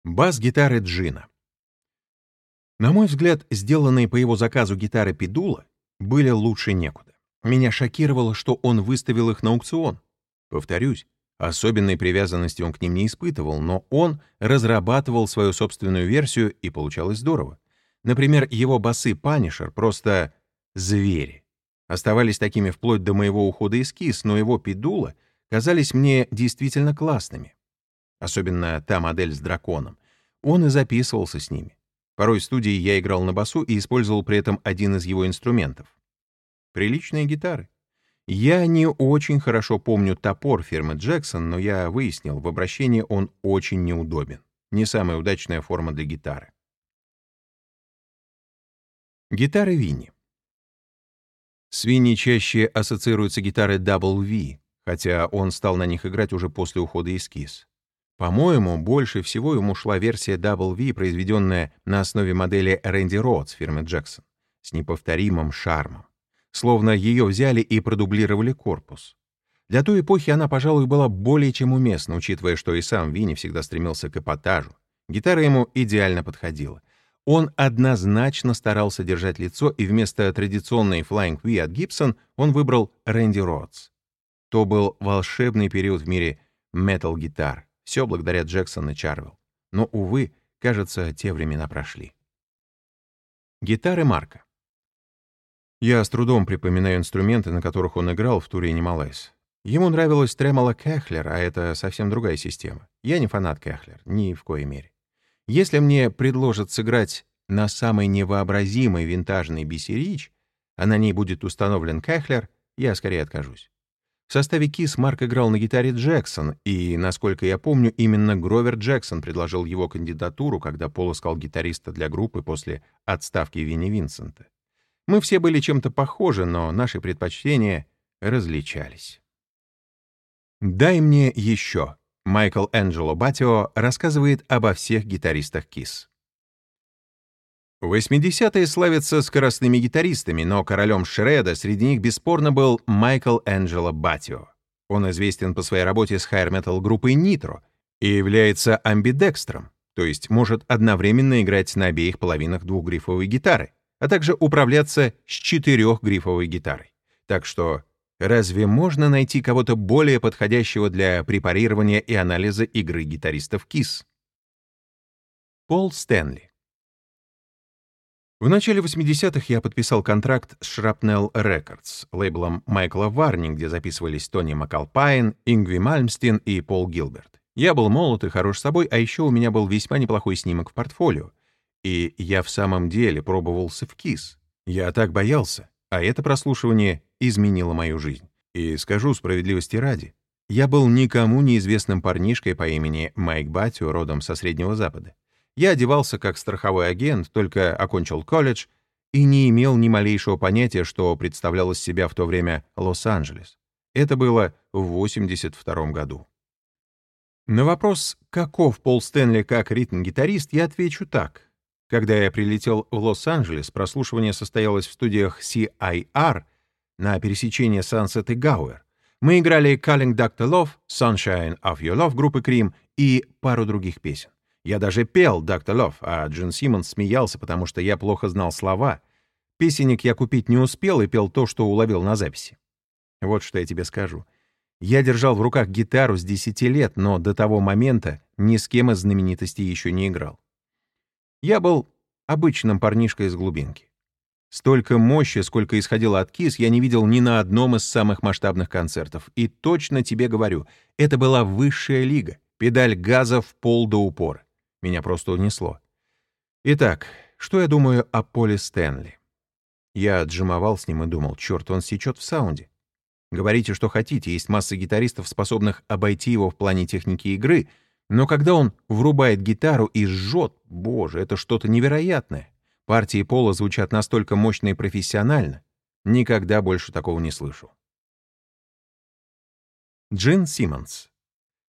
Бас-гитары Джина. На мой взгляд, сделанные по его заказу гитары Педула были лучше некуда. Меня шокировало, что он выставил их на аукцион. Повторюсь, особенной привязанности он к ним не испытывал, но он разрабатывал свою собственную версию, и получалось здорово. Например, его басы Панишер просто звери. Оставались такими вплоть до моего ухода из КИС, но его педула казались мне действительно классными. Особенно та модель с драконом. Он и записывался с ними. Порой в студии я играл на басу и использовал при этом один из его инструментов. Приличные гитары. Я не очень хорошо помню топор фирмы Джексон, но я выяснил, в обращении он очень неудобен. Не самая удачная форма для гитары. Гитары Винни. С Винни чаще ассоциируются гитары V, хотя он стал на них играть уже после ухода из KISS. По-моему, больше всего ему шла версия V, произведенная на основе модели Рэнди Роудс фирмы Jackson, с неповторимым шармом. Словно ее взяли и продублировали корпус. Для той эпохи она, пожалуй, была более чем уместна, учитывая, что и сам Винни всегда стремился к эпатажу. Гитара ему идеально подходила. Он однозначно старался держать лицо, и вместо традиционной Flying V от Gibson он выбрал Рэнди Роудс. То был волшебный период в мире метал-гитар. Все благодаря Джексон и Чарвелл. Но, увы, кажется, те времена прошли. Гитары Марка. Я с трудом припоминаю инструменты, на которых он играл в туре Немалайс. Ему нравилась тремоло Кэхлер, а это совсем другая система. Я не фанат Кэхлер, ни в коей мере. Если мне предложат сыграть на самой невообразимой винтажной Биси а на ней будет установлен Кэхлер, я скорее откажусь. В составе Kiss Марк играл на гитаре Джексон, и, насколько я помню, именно Гровер Джексон предложил его кандидатуру, когда Пол искал гитариста для группы после отставки Винни Винсента. Мы все были чем-то похожи, но наши предпочтения различались. «Дай мне еще», — Майкл Энджело Батио рассказывает обо всех гитаристах Kiss. 80-е славятся скоростными гитаристами, но королем шреда среди них бесспорно был Майкл Энджело Батио. Он известен по своей работе с хайр-метал группой Nitro и является амбидекстром, то есть может одновременно играть на обеих половинах двухгрифовой гитары, а также управляться с четырехгрифовой гитарой. Так что Разве можно найти кого-то более подходящего для препарирования и анализа игры гитаристов KISS? Пол Стэнли В начале 80-х я подписал контракт с Shrapnel Records, лейблом Майкла Варни, где записывались Тони Макалпайн, Ингви Мальмстин и Пол Гилберт. Я был молод и хорош собой, а еще у меня был весьма неплохой снимок в портфолио. И я в самом деле пробовался в КИС. Я так боялся, а это прослушивание изменило мою жизнь. И скажу справедливости ради, я был никому неизвестным парнишкой по имени Майк Батио, родом со Среднего Запада. Я одевался как страховой агент, только окончил колледж и не имел ни малейшего понятия, что представлял из себя в то время Лос-Анджелес. Это было в 82 году. На вопрос, каков Пол Стэнли как ритм-гитарист, я отвечу так. Когда я прилетел в Лос-Анджелес, прослушивание состоялось в студиях CIR на пересечении Sunset и Gower. Мы играли Calling Dr. Love, Sunshine of Your Love группы Cream и пару других песен. Я даже пел Dr. Love, а Джин Симмонс смеялся, потому что я плохо знал слова. Песенник я купить не успел и пел то, что уловил на записи. Вот что я тебе скажу. Я держал в руках гитару с 10 лет, но до того момента ни с кем из знаменитостей еще не играл. Я был обычным парнишкой из глубинки. Столько мощи, сколько исходило от Кис, я не видел ни на одном из самых масштабных концертов. И точно тебе говорю, это была высшая лига, педаль газа в пол до упора. Меня просто унесло. Итак, что я думаю о Поле Стэнли? Я отжимовал с ним и думал, черт, он сечет в саунде. Говорите, что хотите, есть масса гитаристов, способных обойти его в плане техники игры — но когда он врубает гитару и жжет, боже, это что-то невероятное. Партии Пола звучат настолько мощно и профессионально. Никогда больше такого не слышу. Джин Симмонс.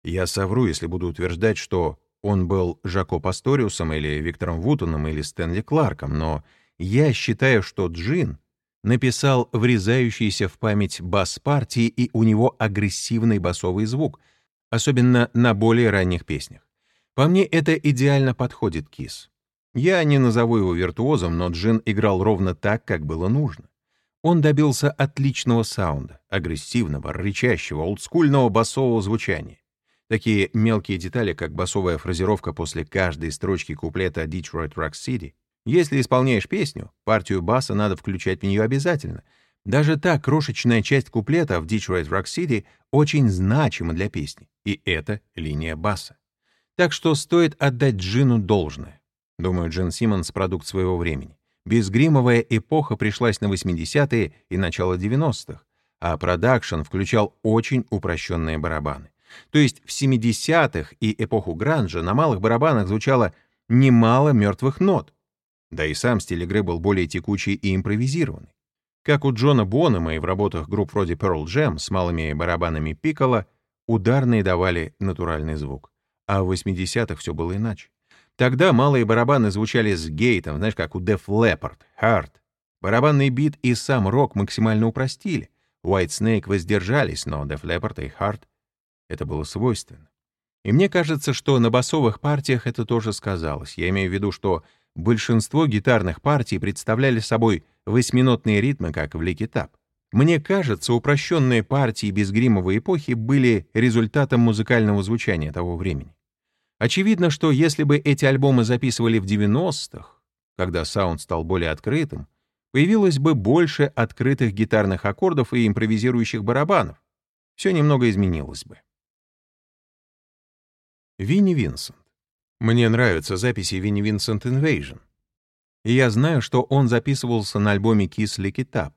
Я совру, если буду утверждать, что он был Жако Пасториусом или Виктором Вутоном или Стэнли Кларком, но я считаю, что Джин написал врезающийся в память бас-партии, и у него агрессивный басовый звук — особенно на более ранних песнях. По мне, это идеально подходит Кис. Я не назову его виртуозом, но Джин играл ровно так, как было нужно. Он добился отличного саунда, агрессивного, рычащего, олдскульного басового звучания. Такие мелкие детали, как басовая фразировка после каждой строчки куплета Detroit Rock City. Если исполняешь песню, партию баса надо включать в нее обязательно. Даже та крошечная часть куплета в Detroit Rock City очень значима для песни, и это линия баса. Так что стоит отдать Джину должное. Думаю, Джин Симмонс — продукт своего времени. Безгримовая эпоха пришлась на 80-е и начало 90-х, а продакшн включал очень упрощенные барабаны. То есть в 70-х и эпоху гранжа на малых барабанах звучало немало мертвых нот. Да и сам стиль игры был более текучий и импровизированный. Как у Джона Бонома и в работах групп вроде Pearl Jam с малыми барабанами пикколо, ударные давали натуральный звук. А в 80-х все было иначе. Тогда малые барабаны звучали с гейтом, знаешь, как у Def Leppard, Hard. Барабанный бит и сам рок максимально упростили. White Snake воздержались, но Def Leppard и Hard это было свойственно. И мне кажется, что на басовых партиях это тоже сказалось. Я имею в виду, что большинство гитарных партий представляли собой восьминотные ритмы, как в Ликитап. Мне кажется, упрощенные партии безгримовой эпохи были результатом музыкального звучания того времени. Очевидно, что если бы эти альбомы записывали в 90-х, когда саунд стал более открытым, появилось бы больше открытых гитарных аккордов и импровизирующих барабанов. Все немного изменилось бы. Винни Винсент. Мне нравятся записи Винни Винсент Invasion. И я знаю, что он записывался на альбоме Kiss Lick It Up.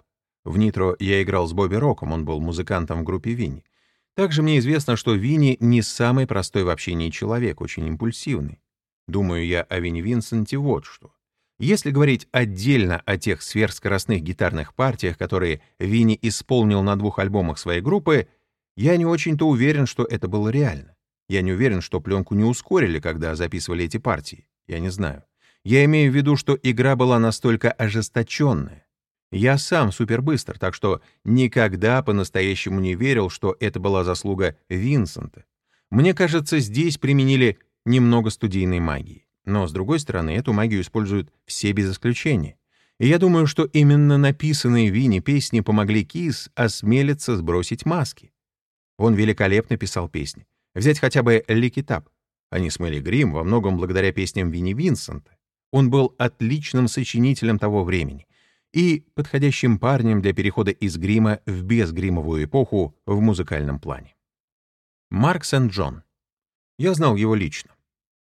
В Нитро я играл с Бобби Роком, он был музыкантом в группе Винни. Также мне известно, что Винни не самый простой в общении человек, очень импульсивный. Думаю я о Винни Винсенте вот что. Если говорить отдельно о тех сверхскоростных гитарных партиях, которые Винни исполнил на двух альбомах своей группы, я не очень-то уверен, что это было реально. Я не уверен, что пленку не ускорили, когда записывали эти партии. Я не знаю. Я имею в виду, что игра была настолько ожесточенная. Я сам супербыстр, так что никогда по-настоящему не верил, что это была заслуга Винсента. Мне кажется, здесь применили немного студийной магии. Но, с другой стороны, эту магию используют все без исключения. И я думаю, что именно написанные Винни песни помогли Кис осмелиться сбросить маски. Он великолепно писал песни. Взять хотя бы «Ликитап». Они смыли грим во многом благодаря песням Винни Винсента. Он был отличным сочинителем того времени и подходящим парнем для перехода из грима в безгримовую эпоху в музыкальном плане. Марк Сент-Джон. Я знал его лично.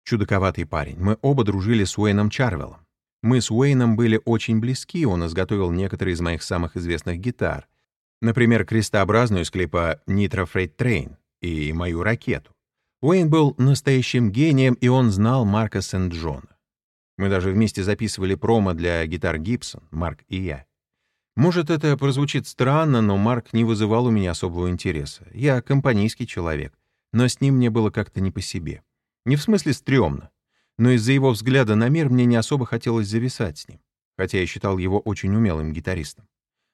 Чудаковатый парень. Мы оба дружили с Уэйном Чарвеллом. Мы с Уэйном были очень близки, он изготовил некоторые из моих самых известных гитар. Например, крестообразную из клипа «Nitro Freight Train» и мою ракету. Уэйн был настоящим гением, и он знал Марка Сент-Джона. Мы даже вместе записывали промо для гитар Гибсон, Марк и я. Может, это прозвучит странно, но Марк не вызывал у меня особого интереса. Я компанейский человек, но с ним мне было как-то не по себе. Не в смысле стрёмно, но из-за его взгляда на мир мне не особо хотелось зависать с ним, хотя я считал его очень умелым гитаристом.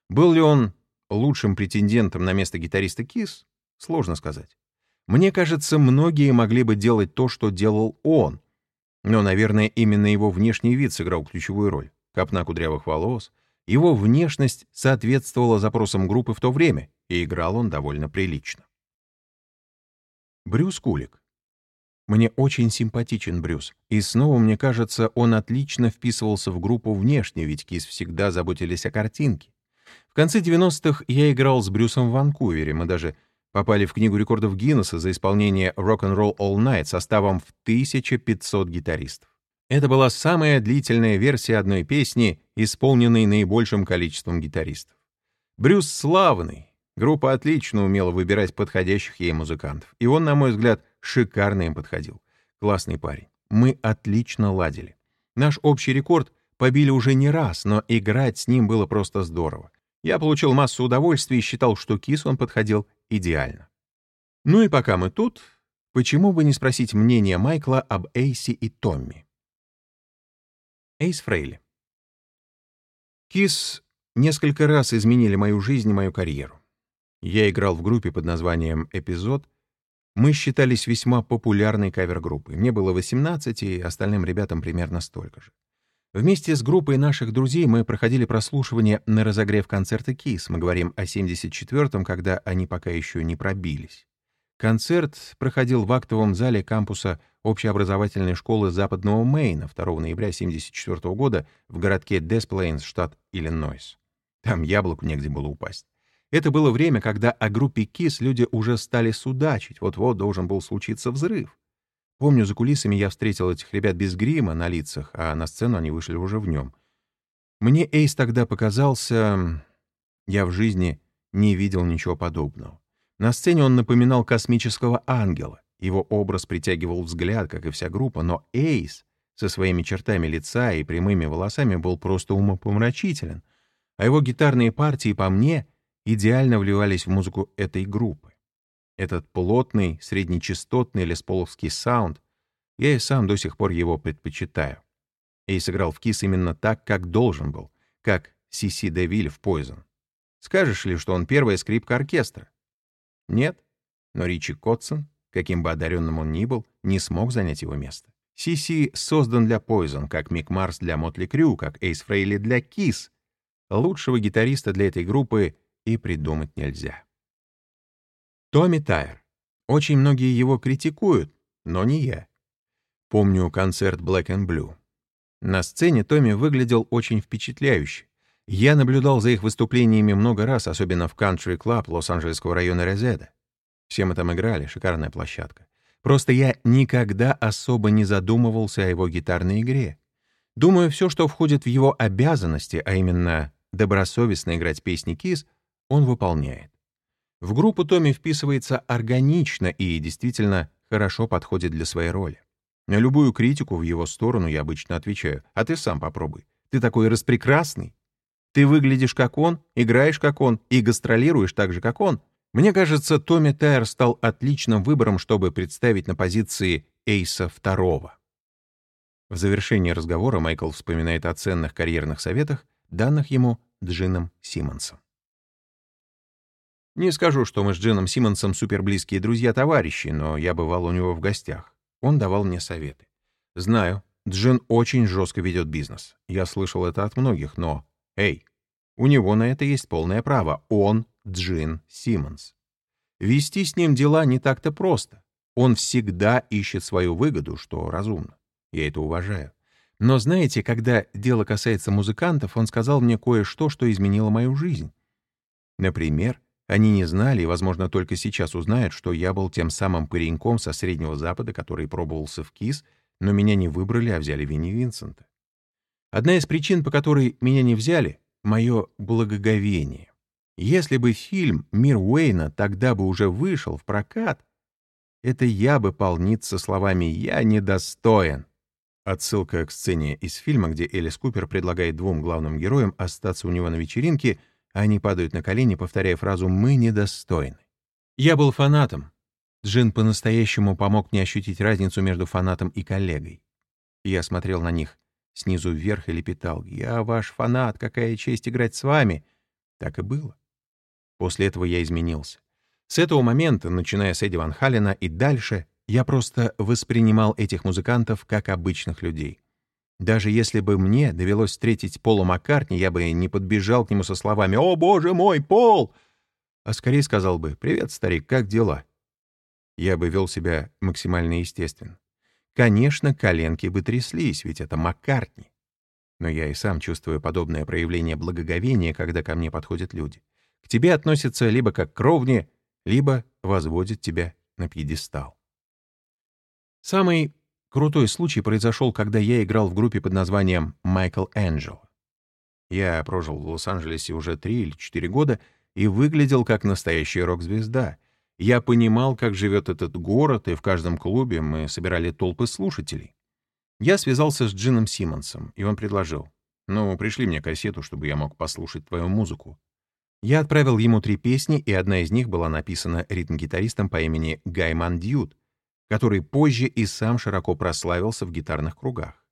Был ли он лучшим претендентом на место гитариста Кис? Сложно сказать. Мне кажется, многие могли бы делать то, что делал он, но, наверное, именно его внешний вид сыграл ключевую роль. Копна кудрявых волос. Его внешность соответствовала запросам группы в то время, и играл он довольно прилично. Брюс Кулик. Мне очень симпатичен Брюс, и снова, мне кажется, он отлично вписывался в группу внешне, ведь Кис всегда заботились о картинке. В конце 90-х я играл с Брюсом в Ванкувере, мы даже попали в Книгу рекордов Гиннесса за исполнение Rock'n'Roll All Night составом в 1500 гитаристов. Это была самая длительная версия одной песни, исполненной наибольшим количеством гитаристов. Брюс славный, группа отлично умела выбирать подходящих ей музыкантов, и он, на мой взгляд, шикарно им подходил. Классный парень. Мы отлично ладили. Наш общий рекорд побили уже не раз, но играть с ним было просто здорово. Я получил массу удовольствия и считал, что Кис он подходил идеально. Ну и пока мы тут, почему бы не спросить мнение Майкла об Эйси и Томми? Эйс Фрейли. Кис несколько раз изменили мою жизнь и мою карьеру. Я играл в группе под названием «Эпизод». Мы считались весьма популярной кавер-группой. Мне было 18, и остальным ребятам примерно столько же. Вместе с группой наших друзей мы проходили прослушивание на разогрев концерта КИС. Мы говорим о 74-м, когда они пока еще не пробились. Концерт проходил в актовом зале кампуса общеобразовательной школы Западного Мэйна 2 ноября 1974 года в городке Десплейнс, штат Иллинойс. Там яблоку негде было упасть. Это было время, когда о группе КИС люди уже стали судачить, вот-вот должен был случиться взрыв. Помню, за кулисами я встретил этих ребят без грима на лицах, а на сцену они вышли уже в нем. Мне Эйс тогда показался... Я в жизни не видел ничего подобного. На сцене он напоминал космического ангела. Его образ притягивал взгляд, как и вся группа, но Эйс со своими чертами лица и прямыми волосами был просто умопомрачителен, а его гитарные партии, по мне, идеально вливались в музыку этой группы. Этот плотный, среднечастотный Les Paul овский саунд, я и сам до сих пор его предпочитаю. И сыграл в Kiss именно так, как должен был, как Сиси Девиль в Poison. Скажешь ли, что он первая скрипка оркестра? Нет, но Ричи Котсон, каким бы одаренным он ни был, не смог занять его место. Сиси создан для Poison, как Мик Марс для Mötley Crüe, как Эйс Фрейли для Kiss. Лучшего гитариста для этой группы и придумать нельзя. Томми Тайр. Очень многие его критикуют, но не я. Помню концерт Black and Blue. На сцене Томми выглядел очень впечатляюще. Я наблюдал за их выступлениями много раз, особенно в Club Лос-Анджелесского района Резеда. Все мы там играли, шикарная площадка. Просто я никогда особо не задумывался о его гитарной игре. Думаю, все, что входит в его обязанности, а именно добросовестно играть песни Кис, он выполняет. В группу Томми вписывается органично и действительно хорошо подходит для своей роли. На любую критику в его сторону я обычно отвечаю, а ты сам попробуй. Ты такой распрекрасный. Ты выглядишь как он, играешь как он и гастролируешь так же, как он. Мне кажется, Томми Тайер стал отличным выбором, чтобы представить на позиции Эйса второго. В завершении разговора Майкл вспоминает о ценных карьерных советах, данных ему Джином Симмонсом. Не скажу, что мы с Джином Симмонсом суперблизкие друзья-товарищи, но я бывал у него в гостях. Он давал мне советы. Знаю, Джин очень жестко ведет бизнес. Я слышал это от многих, но... Эй, у него на это есть полное право. Он Джин Симмонс. Вести с ним дела не так-то просто. Он всегда ищет свою выгоду, что разумно. Я это уважаю. Но знаете, когда дело касается музыкантов, он сказал мне кое-что, что изменило мою жизнь. Например, они не знали и, возможно, только сейчас узнают, что я был тем самым пареньком со Среднего Запада, который пробовался в КИС, но меня не выбрали, а взяли Винни Винсента. Одна из причин, по которой меня не взяли — мое благоговение. Если бы фильм «Мир Уэйна» тогда бы уже вышел в прокат, это я бы полнится словами «я недостоин». Отсылка к сцене из фильма, где Элис Купер предлагает двум главным героям остаться у него на вечеринке, они падают на колени, повторяя фразу «мы недостойны». Я был фанатом. Джин по-настоящему помог мне ощутить разницу между фанатом и коллегой. Я смотрел на них снизу вверх и лепетал «Я ваш фанат, какая честь играть с вами!» Так и было. После этого я изменился. С этого момента, начиная с Эдди Ван Халлена и дальше, я просто воспринимал этих музыкантов как обычных людей. Даже если бы мне довелось встретить Пола Маккартни, я бы не подбежал к нему со словами «О, боже мой, Пол!», а скорее сказал бы «Привет, старик, как дела?». Я бы вел себя максимально естественно. Конечно, коленки бы тряслись, ведь это Маккартни. Но я и сам чувствую подобное проявление благоговения, когда ко мне подходят люди к тебе относятся либо как к кровне, либо возводят тебя на пьедестал. Самый крутой случай произошел, когда я играл в группе под названием «Майкл Энджел». Я прожил в Лос-Анджелесе уже три или четыре года и выглядел как настоящая рок-звезда. Я понимал, как живет этот город, и в каждом клубе мы собирали толпы слушателей. Я связался с Джином Симмонсом, и он предложил, «Ну, пришли мне кассету, чтобы я мог послушать твою музыку». Я отправил ему три песни, и одна из них была написана ритм-гитаристом по имени Гайман Дьют, который позже и сам широко прославился в гитарных кругах.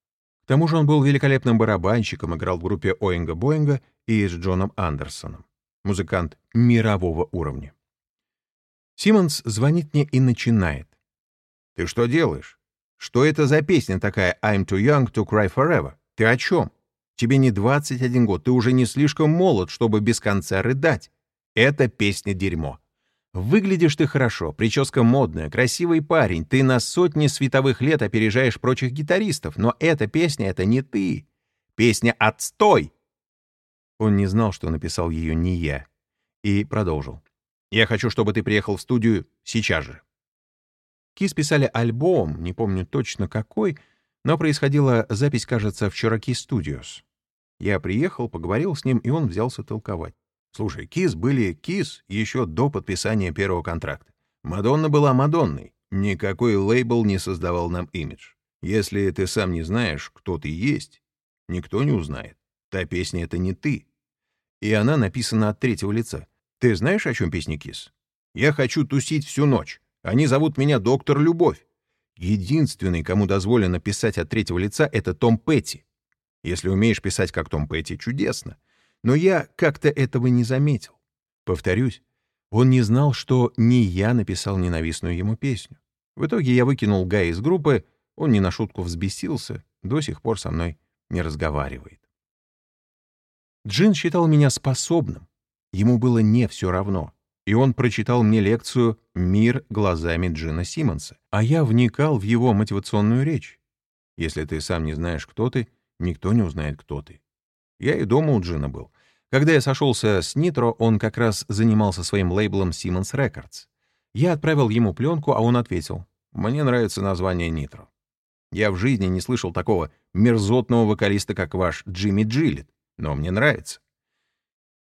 К тому же он был великолепным барабанщиком, играл в группе Оинга Боинга и с Джоном Андерсоном. Музыкант мирового уровня. Симмонс звонит мне и начинает. «Ты что делаешь? Что это за песня такая «I'm too young to cry forever»? Ты о чем?» Тебе не 21 год, ты уже не слишком молод, чтобы без конца рыдать. Это песня дерьмо. Выглядишь ты хорошо, прическа модная, красивый парень, ты на сотни световых лет опережаешь прочих гитаристов, но эта песня — это не ты. Песня «Отстой!» Он не знал, что написал ее не я, и продолжил. «Я хочу, чтобы ты приехал в студию сейчас же». Кис писали альбом, не помню точно какой, но происходила запись, кажется, в Cherokee Studios. Я приехал, поговорил с ним, и он взялся толковать. Слушай, Кис были Кис еще до подписания первого контракта. Мадонна была Мадонной. Никакой лейбл не создавал нам имидж. Если ты сам не знаешь, кто ты есть, никто не узнает. Та песня — это не ты. И она написана от третьего лица. Ты знаешь, о чем песня Кис? Я хочу тусить всю ночь. Они зовут меня Доктор Любовь. Единственный, кому дозволено писать от третьего лица, это Том Петти. Если умеешь писать как Том Петти, чудесно. Но я как-то этого не заметил. Повторюсь, он не знал, что не я написал ненавистную ему песню. В итоге я выкинул Гая из группы, он не на шутку взбесился, до сих пор со мной не разговаривает. Джин считал меня способным. Ему было не все равно и он прочитал мне лекцию «Мир глазами Джина Симмонса», а я вникал в его мотивационную речь. Если ты сам не знаешь, кто ты, никто не узнает, кто ты. Я и дома у Джина был. Когда я сошелся с Нитро, он как раз занимался своим лейблом Siemens Records. Я отправил ему пленку, а он ответил, «Мне нравится название Нитро. Я в жизни не слышал такого мерзотного вокалиста, как ваш Джимми Джилет, но мне нравится.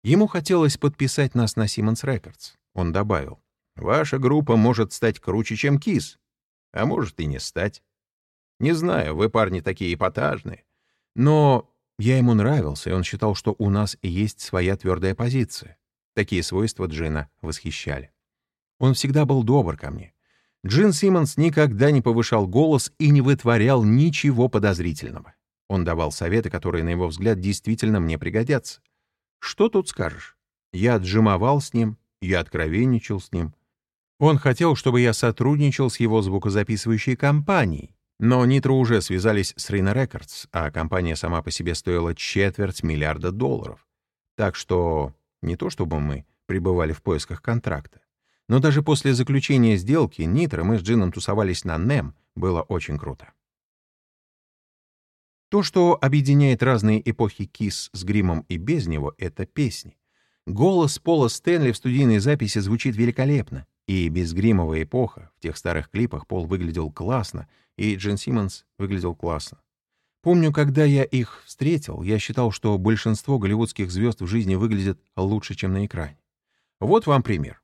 Ему хотелось подписать нас на Siemens Records. Он добавил, «Ваша группа может стать круче, чем Кис, а может и не стать. Не знаю, вы парни такие эпатажные, но я ему нравился, и он считал, что у нас есть своя твердая позиция. Такие свойства Джина восхищали. Он всегда был добр ко мне. Джин Симмонс никогда не повышал голос и не вытворял ничего подозрительного. Он давал советы, которые, на его взгляд, действительно мне пригодятся. Что тут скажешь? Я отжимовал с ним, я откровенничал с ним. Он хотел, чтобы я сотрудничал с его звукозаписывающей компанией, Но Nitro уже связались с Rhino Records, а компания сама по себе стоила четверть миллиарда долларов. Так что не то чтобы мы пребывали в поисках контракта. Но даже после заключения сделки Нитро мы с Джином тусовались на NEM, было очень круто. То, что объединяет разные эпохи Кис с гримом и без него, — это песни. Голос Пола Стэнли в студийной записи звучит великолепно. И безгримовая эпоха. В тех старых клипах Пол выглядел классно, и Джин Симмонс выглядел классно. Помню, когда я их встретил, я считал, что большинство голливудских звезд в жизни выглядят лучше, чем на экране. Вот вам пример.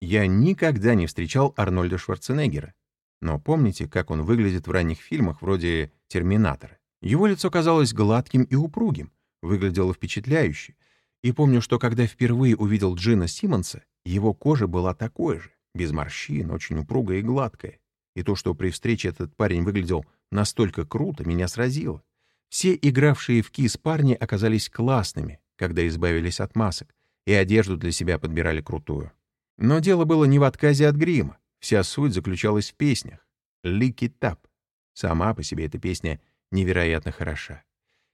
Я никогда не встречал Арнольда Шварценеггера. Но помните, как он выглядит в ранних фильмах вроде «Терминатора»? Его лицо казалось гладким и упругим, выглядело впечатляюще. И помню, что когда впервые увидел Джина Симмонса, его кожа была такой же, без морщин, очень упругая и гладкая. И то, что при встрече этот парень выглядел настолько круто, меня сразило. Все игравшие в кис парни оказались классными, когда избавились от масок, и одежду для себя подбирали крутую. Но дело было не в отказе от грима. Вся суть заключалась в песнях. «Lick it up». Сама по себе эта песня невероятно хороша.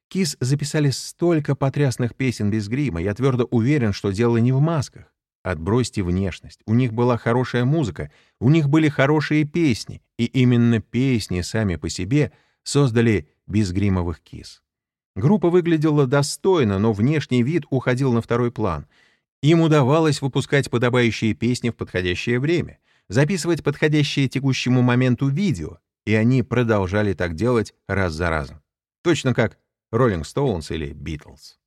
Кис записали столько потрясных песен без грима, я твердо уверен, что дело не в масках. Отбросьте внешность. У них была хорошая музыка, у них были хорошие песни, и именно песни сами по себе создали безгримовых кис. Группа выглядела достойно, но внешний вид уходил на второй план. Им удавалось выпускать подобающие песни в подходящее время, записывать подходящее текущему моменту видео, и они продолжали так делать раз за разом. Точно как Rolling Stones или Beatles.